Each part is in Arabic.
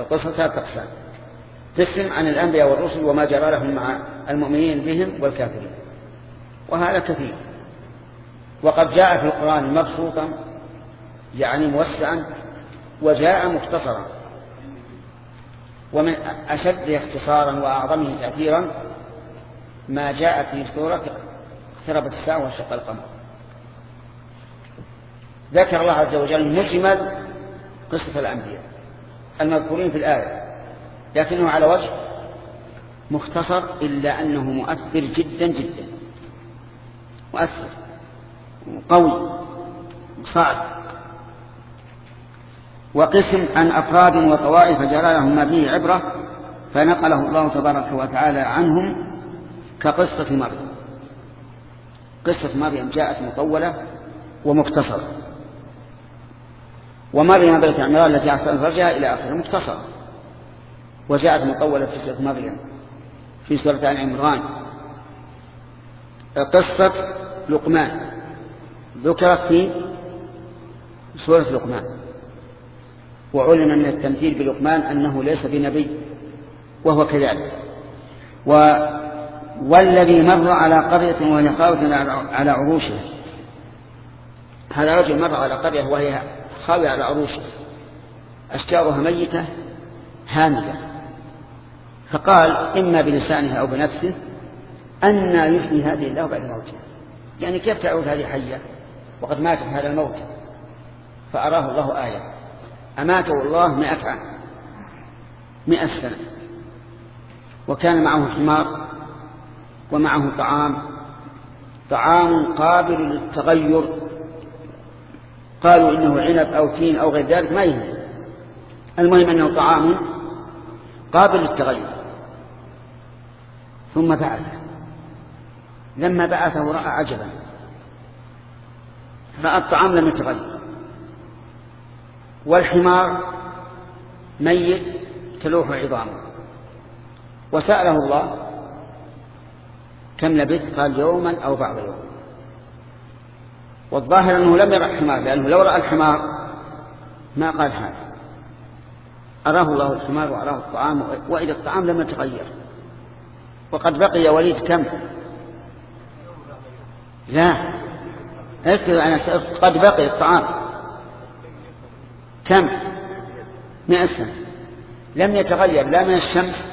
القصة ثلاثة أقسام. قسم عن الأنبياء والرسل وما جرى لهم مع المؤمنين بهم والكافرين. وهذا كثير. وقد جاء في القرآن مبسوطا يعني موسعا وجاء مختصرا. ومن أشد اختصارا وأعظمه تأثيرا ما جاء في سورة اقتربت الساعة وانشق القمر. ذكر الله عز وجل مجمل قصة الأنبياء. المذكورين في الآية لكنه على وجه مختصر إلا أنه مؤثر جدا جدا مؤثر قوي صعب قسم عن أفراد وطوائف جرى لهم ما فيه عبرة فنقله الله تبارك وتعالى عنهم كقصة مريم. قصة مريم جاءت مطولة ومختصرة. ومريم بنت عمران التي أحسن فرجها إلى آخره مختصرة وجاءت مطولة في سورة مريم في سورة آل عمران. قصة لقمان. ذكرت في سورة لقمان. وعلم من التمثيل بلقمان أنه ليس بنبي وهو كذلك. و والذي مر على قرية وهي على عروشها. هذا رجل مر على قرية وهي خاوية على عروشها أشجارها ميتة هامدة. فقال إما بلسانه أو بنفسه أن يحيي هذه الله بعد موتها يعني كيف تعود هذه حية وقد ماتت هذا الموت. فأراه الله آية. أماته الله مئة عام. مئة سنة. وكان معه حمار ومعه طعام. طعام قابل للتغير قالوا إنه عنب أو تين أو غير ذلك ما يهم. المهم أنه طعام قابل للتغير. ثم بعثه. لما بعثه رأى عجبا. رأى الطعام لم يتغير. والحمار ميت تلوح عظامه. وسأله الله كم لبثت؟ قال يوما أو بعض يوم والظاهر أنه لم يرى الحمار لأنه لو رأى الحمار ما قال هذا. أراه الله الحمار وأراه الطعام وإذا الطعام لم يتغير. وقد بقي وليد كم؟ لا. قد بقي الطعام. كم؟ مئة سنة. لم يتغير لا من الشمس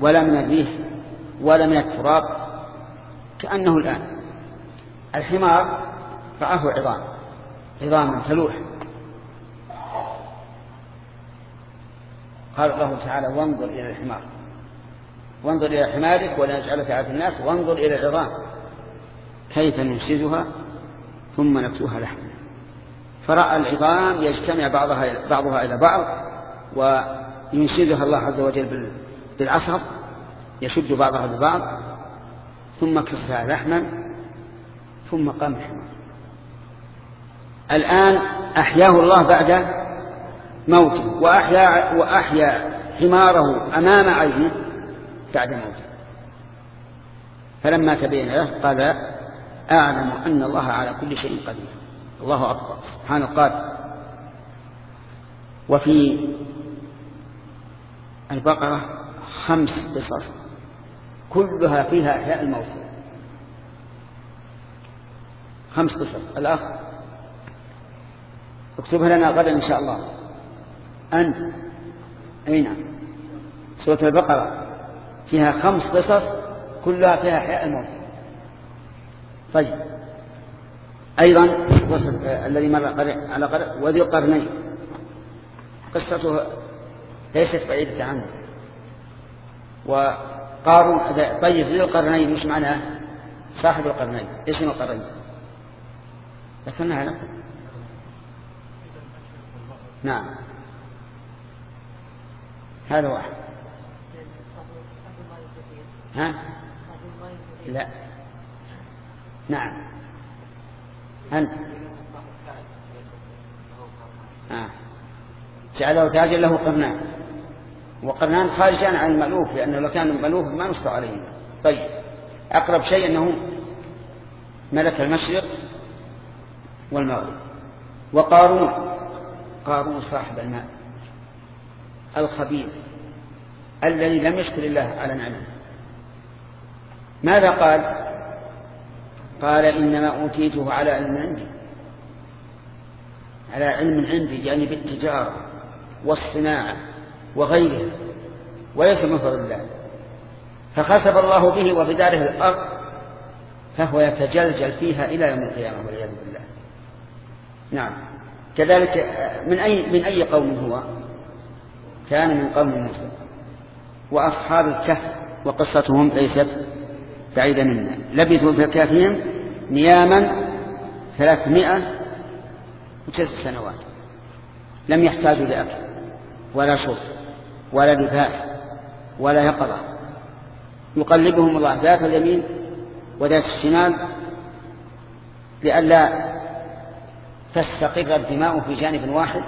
ولا من الريح ولا من التراب كأنه الآن. الحمار رآه عظام. عظام تلوح. قال الله تعالى وانظر إلى الحمار. وانظر إلى حمارك ولا يجعلك على الناس وانظر إلى العظام. كيف ننشزها؟ ثم نكسوها لحما. فرأى العظام يجتمع بعضها بعضها إلى بعض وينشدها الله عز وجل بالعصب يشد بعضها ببعض. ثم كسها لحما. ثم قام الحمار. الآن أحياه الله بعد موته وأحيا, وأحيا حماره أمام عينه بعد موته. فلما تبين له قال أعلم أن الله على كل شيء قدير. الله أكبر. سبحان القادر. وفي البقرة خمس قصص كلها فيها إحياء الموت. خمس قصص. الأخ اكتبها لنا غدا إن شاء الله. أنت. أي نعم. سورة البقرة. فيها خمس قصص كلها فيها إحياء الموت. طيب. أيضا الذي مر على قرن وذي القرنين. قصته ليست بعيدة عنه. وقارون طيب ذي القرنين مش معناه؟ صاحب القرنين اسم القرنين. ذكرناها لكم نعم. هذا واحد. ها؟ لا. نعم. أنت. آه. جعله تاجا له قرنان. وقرنان خارجان عن المألوف لأنه لو كان مألوف ما نص عليه. طيب. أقرب شيء أنه ملك المشرق والمغرب. وقارون. قارون صاحب الماء الخبيث الذي لم يشكر الله على نعمه. ماذا قال؟ قال إنما أوتيته على علم عندي على علم عندي يعني بالتجارة والصناعة وغيرها وليس من فضل الله. فخسف الله به وبداره الأرض فهو يتجلجل فيها إلى يوم القيامة والعياذ بالله. نعم. كذلك من أي, من أي قوم هو؟ كان من قوم موسى وأصحاب الكهف وقصتهم ليست بعيدة منا. لبثوا في كهفهم نياما ثلاثمائة وتسع سنوات. لم يحتاجوا لأكل ولا شرب ولا لباس ولا يقظة. يقلبهم الله ذات اليمين وذات الشمال لئلا تستقر الدماء في جانب واحد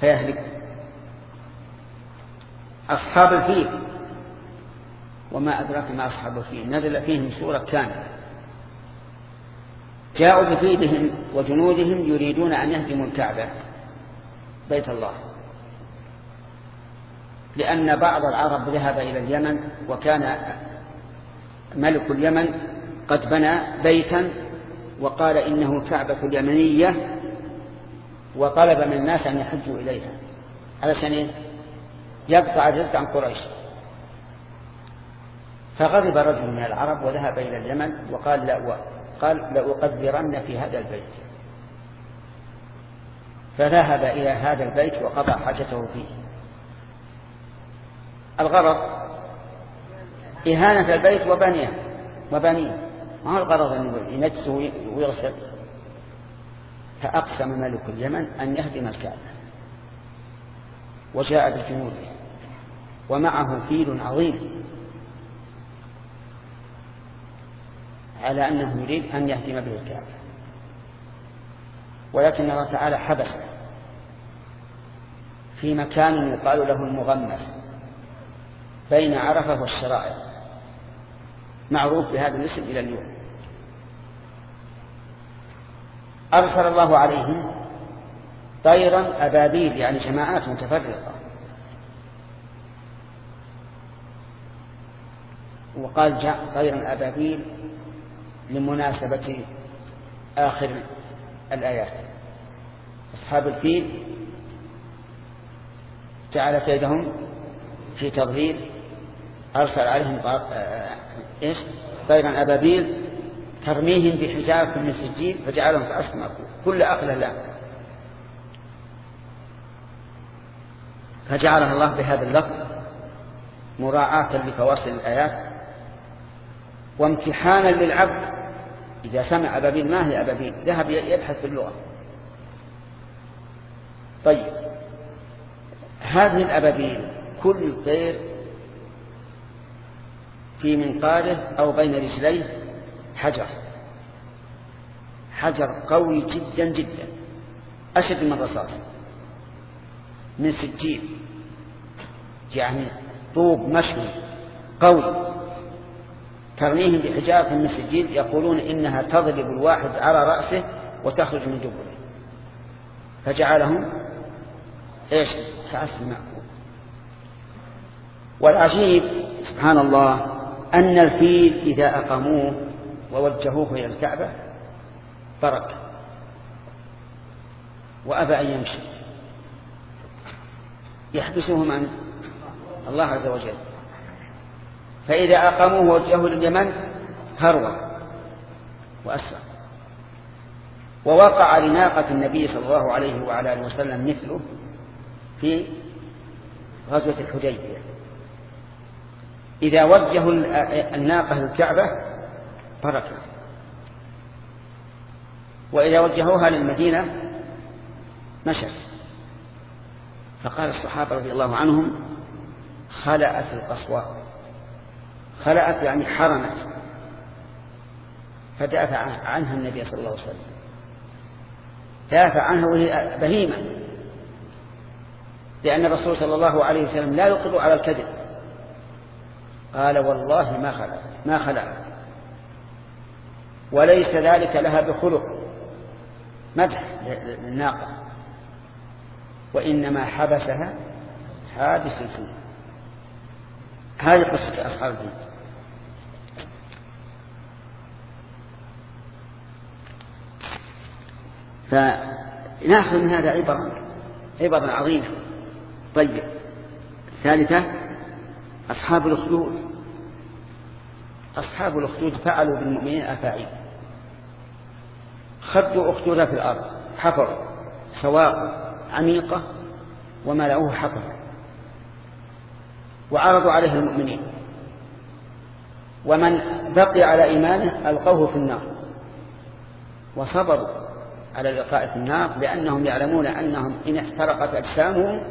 فيهلك. أصحاب الفيل. وما أدراك ما أصحاب الفيل. نزل فيهم سورة كاملة. جاءوا بفيلهم وجنودهم يريدون أن يهدموا الكعبة. بيت الله. لأن بعض العرب ذهب إلى اليمن وكان ملك اليمن قد بنى بيتا وقال إنه كعبة اليمنية وطلب من الناس أن يحجوا إليها. علشان يقطع الرزق عن قريش. فغضب رجل من العرب وذهب إلى اليمن وقال لا قال لأقدرن في هذا البيت. فذهب إلى هذا البيت وقضى حاجته فيه. الغرض إهانة البيت وبنيه وبنيه. ما هو الغرض أن ينجسه ويغسل فأقسم ملك اليمن أن يهدم الكعبة. وجاء بجنوده ومعه فيل عظيم. على أنه يريد أن يهدم به الكعبة. ولكن الله تعالى حبسه في مكان يقال له المغمس. بين عرفة والشرائع. معروف بهذا الاسم إلى اليوم. أرسل الله عليهم طيرا أبابيل يعني جماعات متفرقة. وقال جاء طيرا أبابيل لمناسبة آخر الآيات. أصحاب الفيل جعل كيدهم في تضليل أرسل عليهم إيش؟ طيرا أبابيل ترميهم بحجارة من سجيل فجعلهم في أصل كل أقل لا. فجعلها الله بهذا اللفظ مراعاة لفواصل الآيات وامتحانا للعبد. إذا سمع أبابيل ما هي أبابيل ذهب يبحث في اللغة. طيب. هذه الأبابيل كل طير في منقاره أو بين رجليه حجر. حجر قوي جدا جدا أشد من الرصاص من سجيل يعني طوب مشوي قوي. ترميهم بحجارة من سجيل يقولون إنها تضرب الواحد على رأسه وتخرج من جبره. فجعلهم إيش؟ كعسل مأكول. والعجيب سبحان الله أن الفيل إذا أقاموه ووجهوه إلى الكعبة برك. وأبى أن يمشي. يحبسهم عن الله عز وجل. فإذا أقاموه ووجهوه لليمن هرول وأسرع ووقع لناقة النبي صلى الله عليه وعلى آله وسلم مثله في غزوة الحديبية. إذا وجهوا الناقة للكعبة بركت وإذا وجهوها للمدينة مشت فقال الصحابة رضي الله عنهم خلأت القصوى. خلأت يعني حرمت. فدافع عنها النبي صلى الله عليه وسلم. دافع عنها وهي بهيمة. لأن الرسول صلى الله عليه وسلم لا يقر على الكذب. قال والله ما خلأت ما خلأت وليس ذلك لها بخلق مدح للناقة. وإنما حبسها حادث الفيل هذه قصة أصحاب الفيل فنأخذ من هذا عبرة عبرة عظيمة طيب الثالثة أصحاب الأخدود. أصحاب الأخدود فعلوا بالمؤمنين أفاعيل. خدوا أخدودها في الأرض. حفروا سواء عميقة وملأوه حفرا. وعرضوا عليه المؤمنين. ومن بقي على إيمانه ألقوه في النار. وصبروا على الإلقاء في النار لأنهم يعلمون أنهم إن احترقت أجسامهم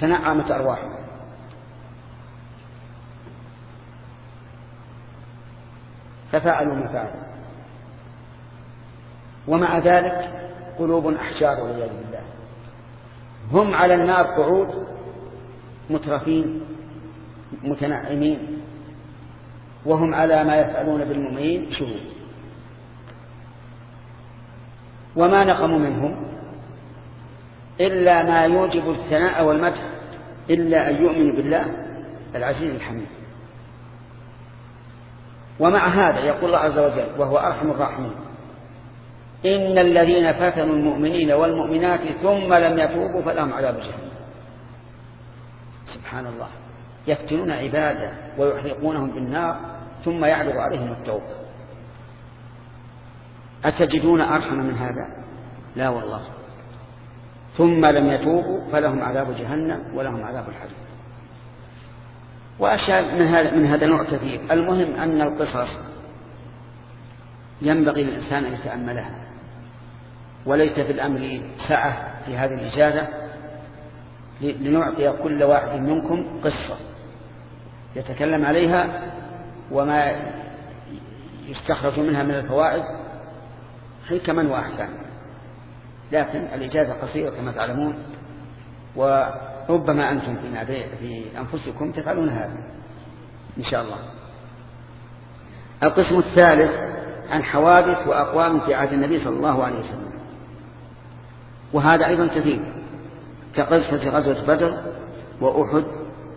تنعمت أرواحهم. ففعلوا ما فعلوا ومع ذلك قلوب أحجار والعياذ بالله. هم على النار قعود مترفين متنعمين وهم على ما يفعلون بالمؤمنين شهود. وما نقموا منهم إلا ما يوجب الثناء والمدح إلا أن يؤمنوا بالله العزيز الحميد. ومع هذا يقول الله عز وجل وهو أرحم الراحمين. إن الذين فتنوا المؤمنين والمؤمنات ثم لم يتوبوا فلهم عذاب جهنم سبحان الله. يفتنون عباده ويحرقونهم بالنار ثم يعرض عليهم التوبة. أتجدون أرحم من هذا؟ لا والله. ثم لم يتوبوا فلهم عذاب جهنم ولهم عذاب الحريق. وأشياء من هذا من هذا النوع كثير. المهم أن القصص ينبغي للإنسان أن يتأملها. وليس في الأمر سعة في هذه الإجازة لنعطي كل واحد منكم قصة يتكلم عليها وما يستخرج منها من الفوائد حكما وأحكاما لكن الإجازة قصيرة كما تعلمون وربما أنتم في, في أنفسكم تفعلون هذا. إن شاء الله. القسم الثالث عن حوادث وأقوام في عهد النبي صلى الله عليه وسلم. وهذا أيضا كثير. كقصة غزوة بدر وأحد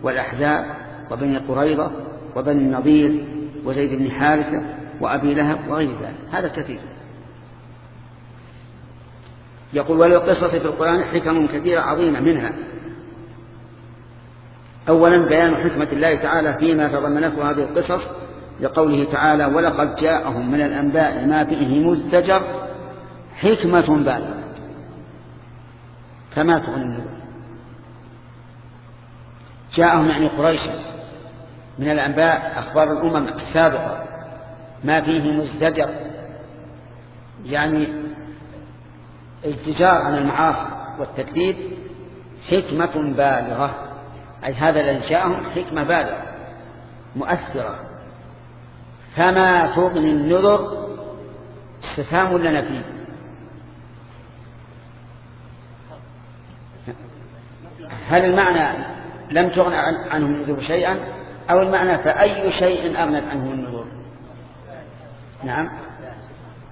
والأحزاب وبني قريظة وبني النضير وزيد بن حارثة وأبي لهب وغير ذلك. هذا كثير. يقول وللقصص في القرآن حكم كثيرة عظيمة منها أولا بيان حكمة الله تعالى فيما تضمنته هذه القصص لقوله تعالى ولقد جاءهم من الأنباء ما فيه مزدجر حكمة بالغة فما تغني النذر جاءهم يعني قريش من الأنباء أخبار الأمم السابقة. ما فيه مزدجر يعني ازدجار عن المعاصي والتكذيب حكمة بالغة. أي هذا الذي جاءهم حكمة بالغة مؤثرة. فما تغني النذر استفهام لنا فيه هل المعنى لم تغن عنهم النذور شيئا؟ أو المعنى فأي شيء أغنت عنهم النذور نعم.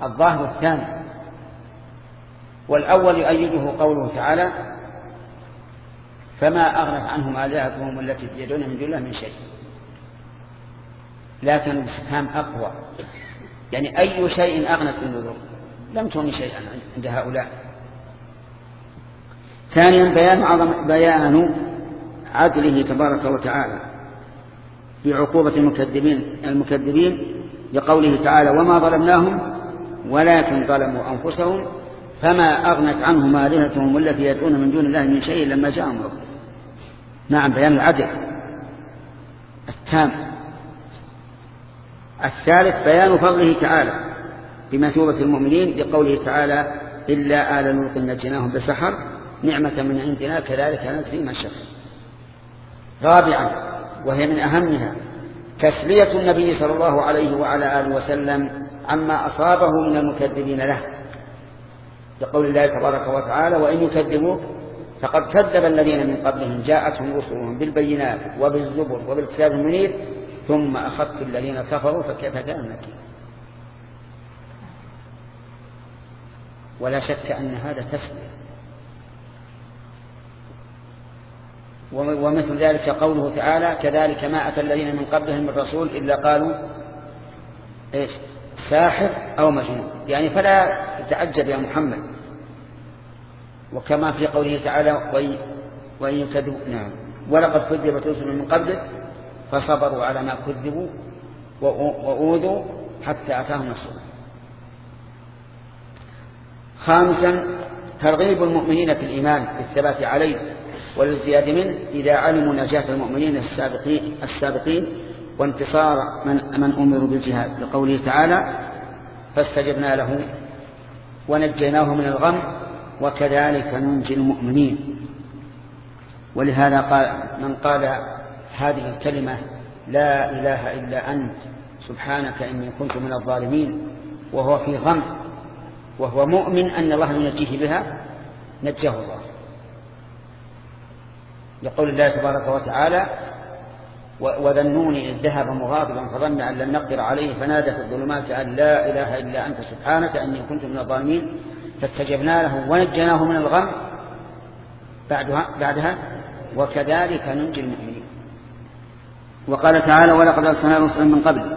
الظاهر الثاني. والأول يؤيده قوله تعالى فما أغنت عنهم آلهتهم التي يدعون من دون الله من شيء. لكن الاستفهام أقوى. يعني أي شيء أغنت النذور لم تغن شيئا عند هؤلاء. ثانيا بيان عظم بيان عدله تبارك وتعالى بعقوبة المكذبين المكذبين لقوله تعالى وما ظلمناهم ولكن ظلموا أنفسهم فما أغنت عنهم آلهتهم التي يدعون من دون الله من شيء لما جاء أمره نعم بيان العدل التام. الثالث بيان فضله تعالى بمثوبة المؤمنين لقوله تعالى إلا آل لوط نجيناهم بسحر نعمة من عندنا كذلك نجزي من شكر رابعا وهي من أهمها تسلية النبي صلى الله عليه وعلى آله وسلم عما أصابه من المكذبين له. لقول الله تبارك وتعالى وإن يكذبوك فقد كذب الذين من قبلهم جاءتهم رسلهم بالبينات وبالزبر وبالكتاب المنير ثم أخذت الذين كفروا فكيف كان ولا شك أن هذا تسلية. ومثل ذلك قوله تعالى كذلك ما أتى الذين من قبلهم من رسول إلا قالوا إيش ساحر أو مجنون. يعني فلا تتعجب يا محمد. وكما في قوله تعالى وإن يكذبوا نعم. ولقد كذبت رسل من قبلك فصبروا على ما كذبوا وأوذوا حتى أتاهم نصرنا خامسا ترغيب المؤمنين في الإيمان بالثبات عليه والازدياد منه إذا علموا نجاة المؤمنين السابقين, السابقين وانتصار من, من أمروا بالجهاد. لقوله تعالى فاستجبنا له ونجيناه من الغم وكذلك ننجي المؤمنين. ولهذا قال من قال هذه الكلمة لا إله إلا أنت سبحانك إني كنت من الظالمين وهو في غم وهو مؤمن أن الله ينجيه بها نجاه الله. لقول الله تبارك وتعالى وذنون إذ ذهب مغاضبا فظن أن لن نقدر عليه فنادى في الظلمات أن لا إله إلا أنت سبحانك أني كنت من الظالمين فاستجبنا له ونجيناه من الغم بعدها, بعدها وكذلك ننجي المؤمنين. وقال تعالى ولقد أرسلنا رسلا من قبل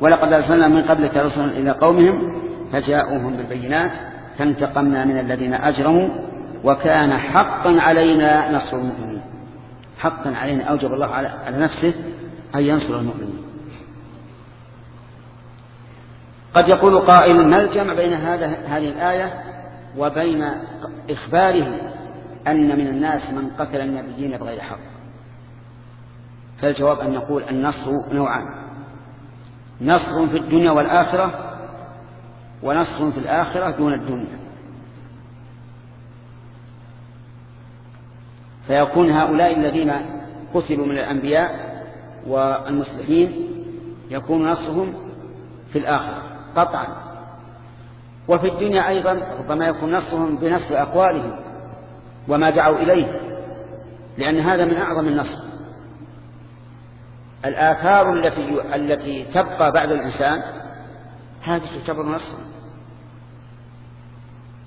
ولقد أرسلنا من قبلك رسلا إلى قومهم فجاءوهم بالبينات فانتقمنا من الذين أجرموا وكان حقا علينا نصر المؤمنين. حقا علينا أوجب الله على نفسه أن ينصر المؤمنين. قد يقول قائل ما الجمع بين هذا هذه الآية وبين إخباره أن من الناس من قتل النبيين بغير حق. فالجواب أن نقول النصر نوعان. نصر في الدنيا والآخرة ونصر في الآخرة دون الدنيا. فيكون هؤلاء الذين قتلوا من الأنبياء والمسلمين يكون نصرهم في الآخرة قطعا. وفي الدنيا أيضا ربما يكون نصرهم بنصر أقوالهم وما دعوا إليه لأن هذا من أعظم النصر. الآثار التي التي تبقى بعد الإنسان هذه تعتبر نصرا.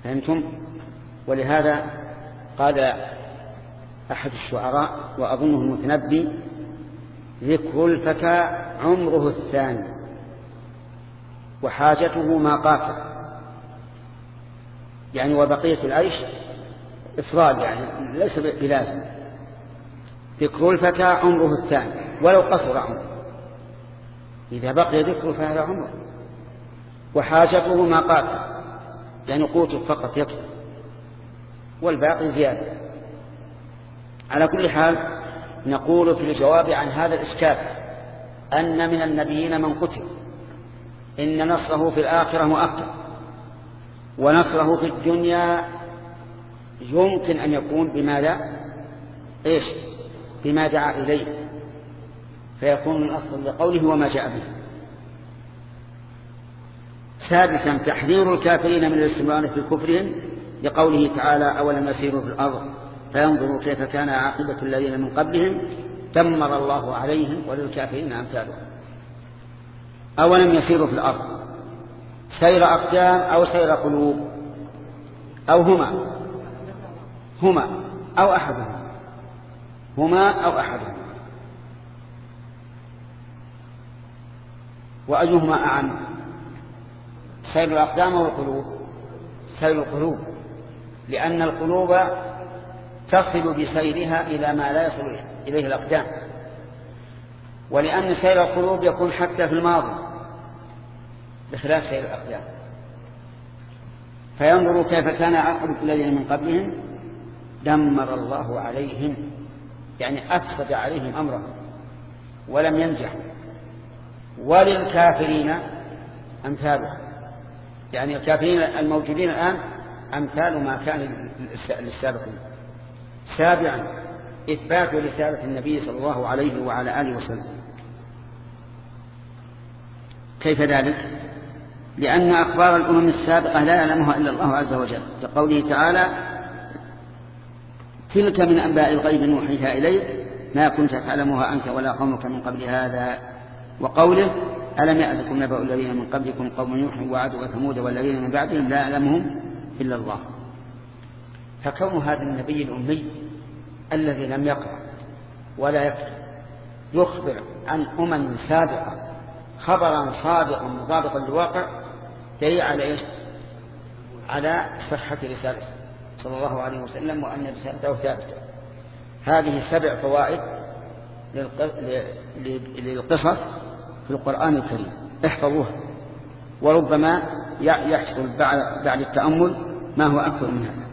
فهمتم؟ ولهذا قال أحد الشعراء وأظنه المتنبي ذكر الفتى عمره الثاني وحاجته ما قاتل. يعني وبقية العيش إفراد يعني ليس بلازم. ذكر الفتى عمره الثاني ولو قصر عمره. إذا بقي ذكره فهذا عمره. وحاجته ما قاتل يعني قوته فقط يكفي والباقي زيادة. على كل حال نقول في الجواب عن هذا الإشكال أن من النبيين من قتل. إن نصره في الآخرة مؤكد. ونصره في الدنيا يمكن أن يكون بماذا؟ إيش؟ بما دعا إليه. فيكون من أصل لقوله وما جاء به. سادسا تحذير الكافرين من الاستمرار في كفرهم لقوله تعالى أولم يسيروا في الأرض فينظروا كيف كان عاقبة الذين من قبلهم دمر الله عليهم وللكافرين أمثالهم. أولم يسيروا في الأرض سير أقدام أو سير قلوب أو هما. هما أو أحدهما. هما أو أحدهما. وأيهما أعم؟ سير الأقدام أو القلوب؟ سير القلوب. لأن القلوب تصل بسيرها إلى ما لا يصل إليه الأقدام. ولأن سير القلوب يكون حتى في الماضي. بخلاف سير الأقدام. فينظروا كيف كان عقب الذين من قبلهم دمر الله عليهم يعني أفسد عليهم أمرهم ولم ينجحوا وللكافرين أمثالها يعني الكافرين الموجودين الآن أمثال ما كان للسابقين. سابعا إثبات رسالة النبي صلى الله عليه وعلى آله وسلم. كيف ذلك؟ لأن أخبار الأمم السابقة لا يعلمها إلا الله عز وجل. لقوله تعالى تلك من أنباء الغيب نوحيها إليك ما كنت تعلمها أنت ولا قومك من قبل هذا. وقوله ألم يأتكم نبأ الذين من قبلكم قوم نوح وعاد وثمود والذين من بعدهم لا يعلمهم إلا الله. فكون هذا النبي الأمي الذي لم يقرأ ولا يكفي يخبر عن أمم سابقة خبرا صادقا مطابقا للواقع دليل على إيش؟ على صحة رسالته صلى الله عليه وسلم وأن رسالته ثابتة. هذه سبع فوائد للقصص في القرآن الكريم. احفظوها. وربما يحصل بعد التأمل ما هو أكثر من هذا.